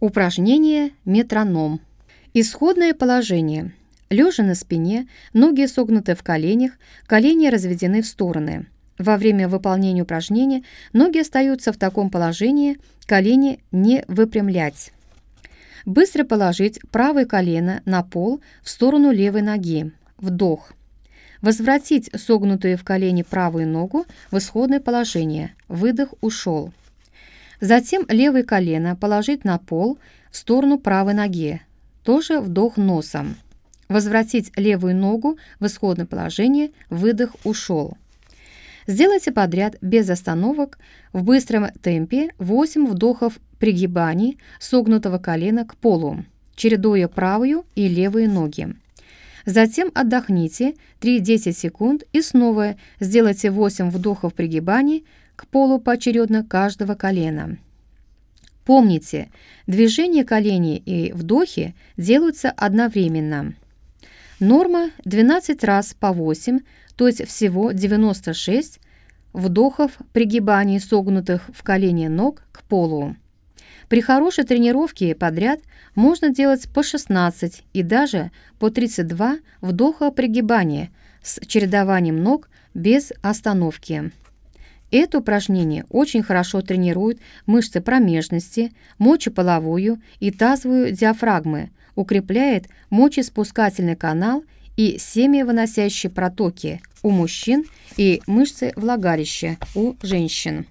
Упражнение метроном. Исходное положение. Лежа на спине, ноги согнуты в коленях, колени разведены в стороны. Во время выполнения упражнения ноги остаются в таком положении, колени не выпрямлять. Быстро положить правое колено на пол в сторону левой ноги. Вдох. Возвратить согнутую в колени правую ногу в исходное положение. Выдох ушел. Затем левое колено положить на пол в сторону правой ноги. Тоже вдох носом. Возвратить левую ногу в исходное положение. Выдох ушел. Сделайте подряд без остановок в быстром темпе 8 вдохов пригибаний согнутого колена к полу, чередуя правую и левые ноги. Затем отдохните 3-10 секунд и снова сделайте 8 вдохов пригибаний к полу поочередно каждого колена. Помните, движение коленей и вдохи делаются одновременно. Норма 12 раз по 8, то есть всего 96 вдохов пригибаний согнутых в колени ног к полу. При хорошей тренировке подряд можно делать по 16 и даже по 32 вдоха пригибания с чередованием ног без остановки. Это упражнение очень хорошо тренирует мышцы промежности, мочеполовую и тазовую диафрагмы, укрепляет мочеспускательный канал и семявыносящие протоки у мужчин и мышцы влагалища у женщин.